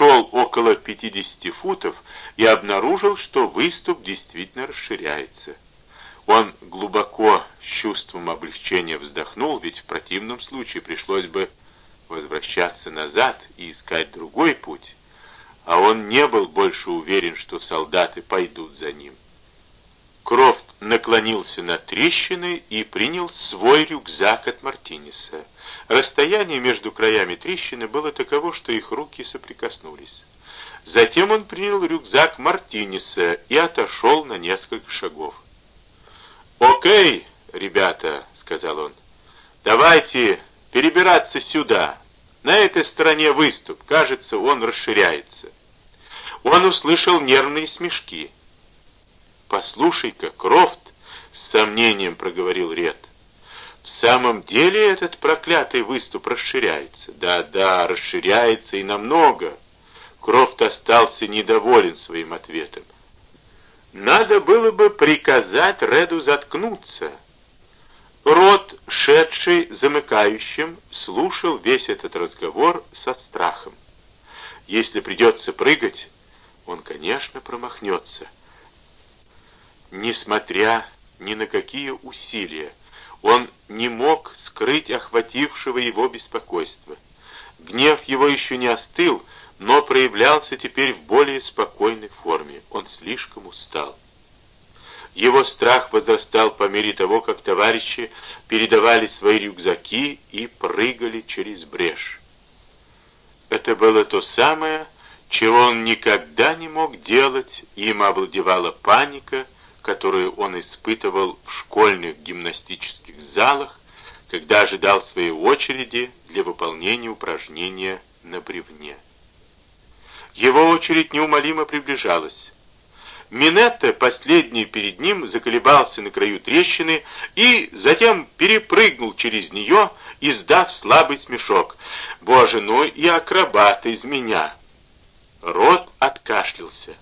прошел около 50 футов и обнаружил, что выступ действительно расширяется. Он глубоко, с чувством облегчения вздохнул, ведь в противном случае пришлось бы возвращаться назад и искать другой путь, а он не был больше уверен, что солдаты пойдут за ним. Крофт наклонился над трещиной и принял свой рюкзак от Мартинеса. Расстояние между краями трещины было таково, что их руки соприкоснулись. Затем он принял рюкзак Мартинеса и отошел на несколько шагов. «Окей, ребята», — сказал он, — «давайте перебираться сюда. На этой стороне выступ, кажется, он расширяется». Он услышал нервные смешки. «Послушай-ка, Крофт!» — с сомнением проговорил Ред. «В самом деле этот проклятый выступ расширяется?» «Да-да, расширяется и намного!» Крофт остался недоволен своим ответом. «Надо было бы приказать Реду заткнуться». Рот, шедший замыкающим, слушал весь этот разговор со страхом. Если придется прыгать, он, конечно, промахнется. Несмотря ни на какие усилия, он не мог скрыть охватившего его беспокойства. Гнев его еще не остыл, но проявлялся теперь в более спокойной форме. Он слишком устал. Его страх возрастал по мере того, как товарищи передавали свои рюкзаки и прыгали через брешь. Это было то самое, чего он никогда не мог делать, им овладевала паника, которую он испытывал в школьных гимнастических залах, когда ожидал своей очереди для выполнения упражнения на бревне. Его очередь неумолимо приближалась. Минетта, последний перед ним, заколебался на краю трещины и затем перепрыгнул через нее, издав слабый смешок. «Боже, ну и акробат из меня!» Рот откашлялся.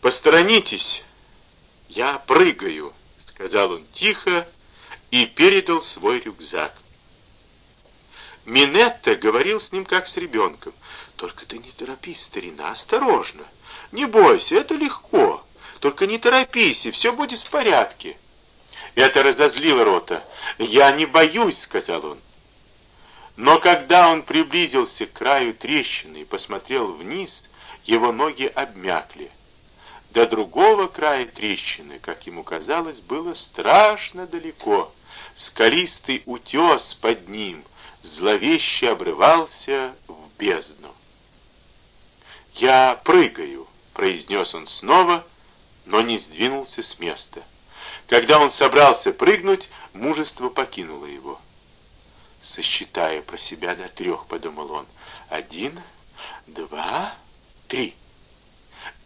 «Посторонитесь, я прыгаю», — сказал он тихо и передал свой рюкзак. Минетта говорил с ним как с ребенком. «Только ты не торопись, старина, осторожно. Не бойся, это легко. Только не торопись, и все будет в порядке». Это разозлило Рота. «Я не боюсь», — сказал он. Но когда он приблизился к краю трещины и посмотрел вниз, его ноги обмякли. До другого края трещины, как ему казалось, было страшно далеко. Скалистый утес под ним зловеще обрывался в бездну. «Я прыгаю», — произнес он снова, но не сдвинулся с места. Когда он собрался прыгнуть, мужество покинуло его сосчитая про себя до трех, подумал он. Один, два, три.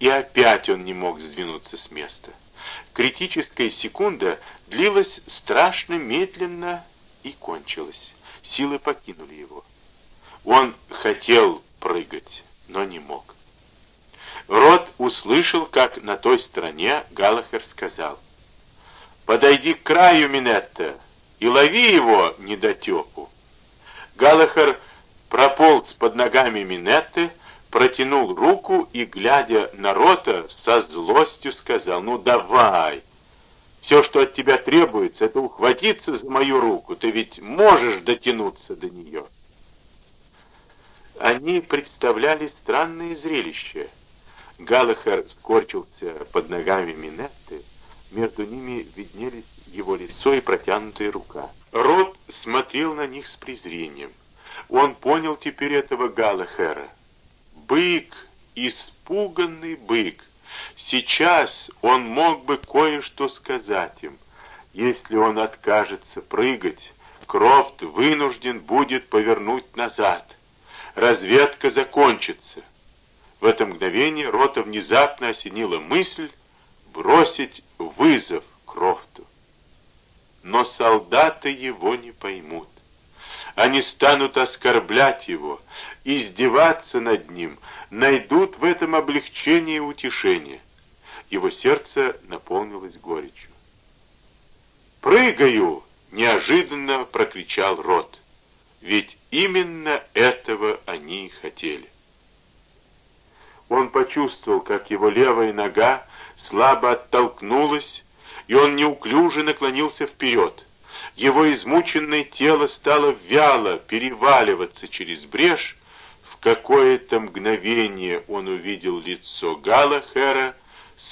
И опять он не мог сдвинуться с места. Критическая секунда длилась страшно медленно и кончилась. Силы покинули его. Он хотел прыгать, но не мог. Рот услышал, как на той стороне Галахер сказал, «Подойди к краю, Минетта, и лови его недотепу». Галахер прополз под ногами Минетты, протянул руку и, глядя на Рота, со злостью сказал, «Ну давай! Все, что от тебя требуется, это ухватиться за мою руку. Ты ведь можешь дотянуться до нее». Они представляли странное зрелище. Галахер скорчился под ногами Минетты, между ними виднелись его лицо и протянутая рука. Рот смотрел на них с презрением. Он понял теперь этого Галахера. Бык, испуганный бык. Сейчас он мог бы кое-что сказать им. Если он откажется прыгать, Крофт вынужден будет повернуть назад. Разведка закончится. В это мгновение Рота внезапно осенила мысль бросить вызов Крофту но солдаты его не поймут. Они станут оскорблять его, издеваться над ним, найдут в этом облегчение и утешение. Его сердце наполнилось горечью. «Прыгаю!» — неожиданно прокричал Рот. Ведь именно этого они и хотели. он почувствовал, как его левая нога слабо оттолкнулась, и он неуклюже наклонился вперед. Его измученное тело стало вяло переваливаться через брешь. Какое-то мгновение он увидел лицо Галахера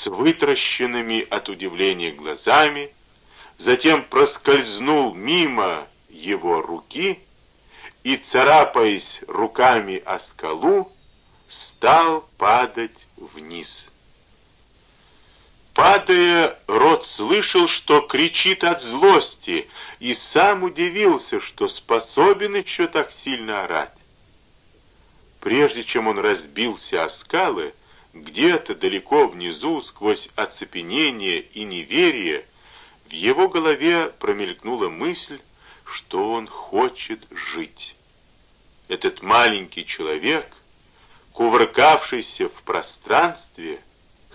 с вытращенными от удивления глазами, затем проскользнул мимо его руки и, царапаясь руками о скалу, стал падать вниз. Падая, Рот слышал, что кричит от злости, и сам удивился, что способен еще так сильно орать. Прежде чем он разбился о скалы, где-то далеко внизу, сквозь оцепенение и неверие, в его голове промелькнула мысль, что он хочет жить. Этот маленький человек, кувыркавшийся в пространстве,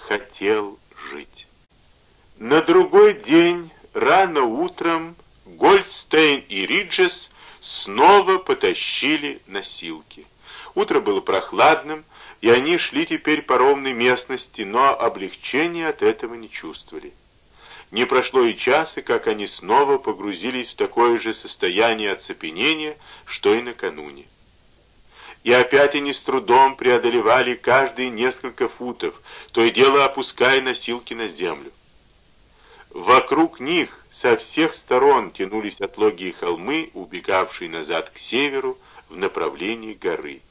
хотел жить. На другой день, рано утром, Гольдстейн и Риджес снова потащили носилки. Утро было прохладным, и они шли теперь по ровной местности, но облегчения от этого не чувствовали. Не прошло и часа, как они снова погрузились в такое же состояние оцепенения, что и накануне. И опять они с трудом преодолевали каждые несколько футов, то и дело опуская носилки на землю. Вокруг них со всех сторон тянулись отлогие холмы, убегавшие назад к северу в направлении горы.